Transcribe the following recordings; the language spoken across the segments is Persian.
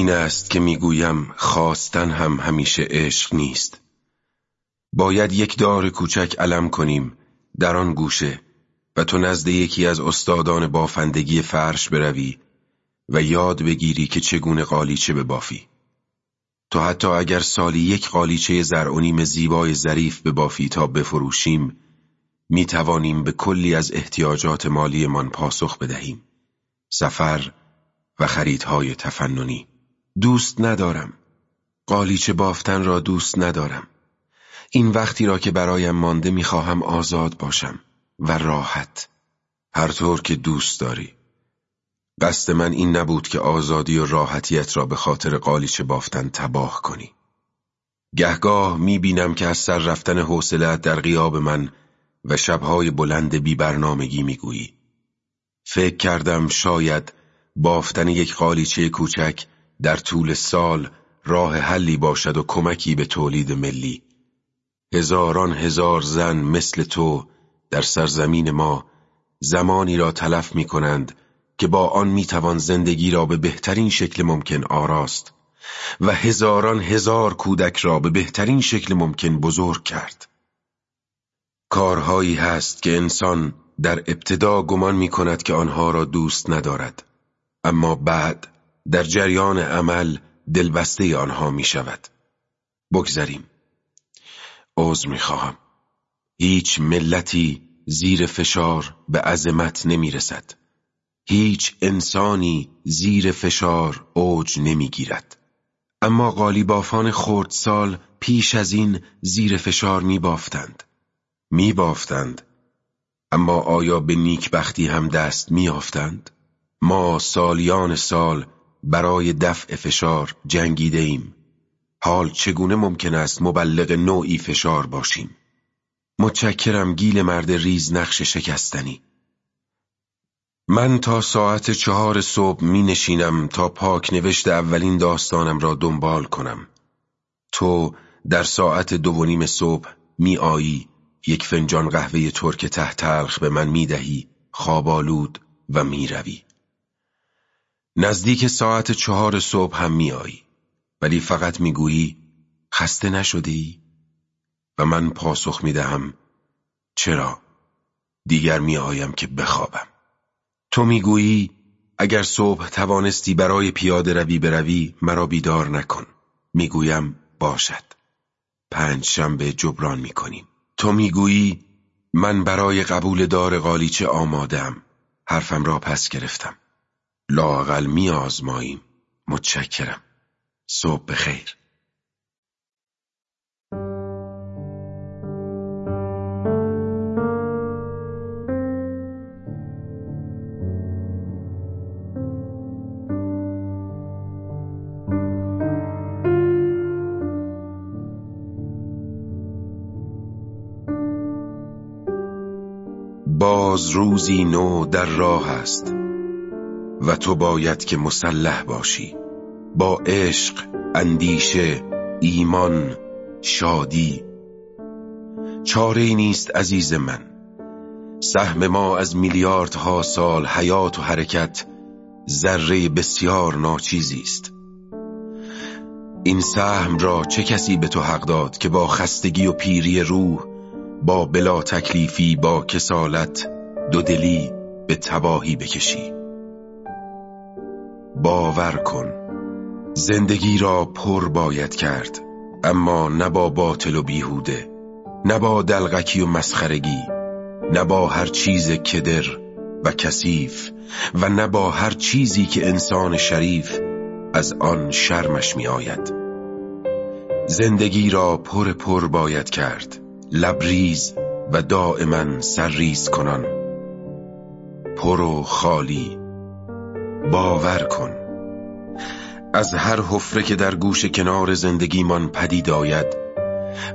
این است که می‌گویم خواستن هم همیشه عشق نیست. باید یک دار کوچک علم کنیم در آن گوشه و تو نزد یکی از استادان بافندگی فرش بروی و یاد بگیری که چگونه قالیچه ببافی. تو حتی اگر سالی یک قالیچه زرعنیم زیبای ظریف بافی تا بفروشیم می توانیم به کلی از احتیاجات مالیمان پاسخ بدهیم. سفر و خریدهای تفننی. دوست ندارم. قالیچه بافتن را دوست ندارم. این وقتی را که برایم مانده می‌خواهم آزاد باشم و راحت. هر طور که دوست داری. قصد من این نبود که آزادی و راحتیت را به خاطر قالیچه بافتن تباه کنی. گهگاه می‌بینم که از سر رفتن حوصلت در غیاب من و شبهای بلند بی برنامگی می‌گویی. فکر کردم شاید بافتن یک قالیچه کوچک در طول سال راه حلی باشد و کمکی به تولید ملی. هزاران هزار زن مثل تو در سرزمین ما زمانی را تلف می کنند که با آن می توان زندگی را به بهترین شکل ممکن آراست و هزاران هزار کودک را به بهترین شکل ممکن بزرگ کرد. کارهایی هست که انسان در ابتدا گمان می کند که آنها را دوست ندارد. اما بعد در جریان عمل دلبسته آنها می شود. بگذریم. عذر می خواهم. هیچ ملتی زیر فشار به عظمت نمی رسد. هیچ انسانی زیر فشار اوج نمی گیرد. اما قالیبافان خردسال پیش از این زیر فشار می بافتند. می بافتند. اما آیا به نیکبختی هم دست می آفتند؟ ما سالیان سال برای دفع فشار جنگیده ایم حال چگونه ممکن است مبلغ نوعی فشار باشیم؟ متشکرم گیل مرد ریز نقش شکستنی. من تا ساعت چهار صبح می نشینم تا پاک نوشت اولین داستانم را دنبال کنم. تو در ساعت دو و نیم صبح می آیی یک فنجان قهوه ترک ته تلخ به من می دهی خوابالود و می روی. نزدیک ساعت چهار صبح هم می آیی ولی فقط می گویی خسته نشدی؟ و من پاسخ می دهم چرا؟ دیگر می آیم که بخوابم. تو می گویی اگر صبح توانستی برای پیاده روی بروی مرا بیدار نکن. می‌گویم باشد. پنج شنبه جبران می کنیم تو می‌گویی من برای قبول دار قالیچه آمادم حرفم را پس گرفتم. لاقل می آزماییم. متشکرم. صبح بخیر. باز روزی نو در راه است. و تو باید که مسلح باشی. با عشق اندیشه ایمان شادی. چاره نیست عزیز من. سهم ما از میلیاردها سال حیات و حرکت ذره بسیار ناچیزی است. این سهم را چه کسی به تو حق داد که با خستگی و پیری روح با بلا تکلیفی با کسالت دودلی به تباهی بکشی؟ باور کن. زندگی را پر باید کرد اما نه با باطل و بیهوده نه با دلغکی و مسخرگی نه با هر چیز کدر و کثیف و نه با هر چیزی که انسان شریف از آن شرمش می آید زندگی را پر پر باید کرد لبریز و دائما سرریز کنان. پر و خالی باور کن. از هر حفره که در گوش کنار زندگیمان پدید آید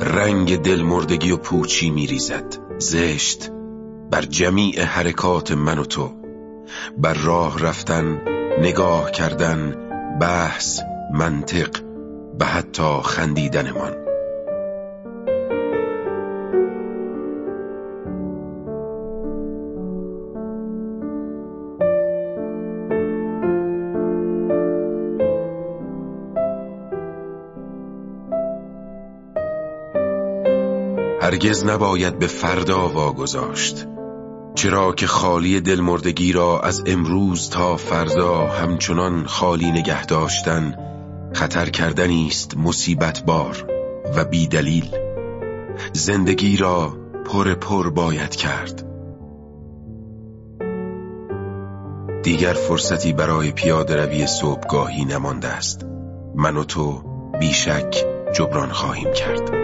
رنگ دلمردگی و پوچی میریزد. زشت بر جمیع حرکات من و تو بر راه رفتن نگاه کردن بحث منطق و حتی خندیدنمان. هرگز نباید به فردا واگذاشت چرا که خالی دلمردگی را از امروز تا فردا همچنان خالی نگه داشتن خطر کردنی است مصیبت بار و بیدلیل. زندگی را پر پر باید کرد. دیگر فرصتی برای پیاده روی صبحگاهی نمانده است. من و تو بیشک جبران خواهیم کرد.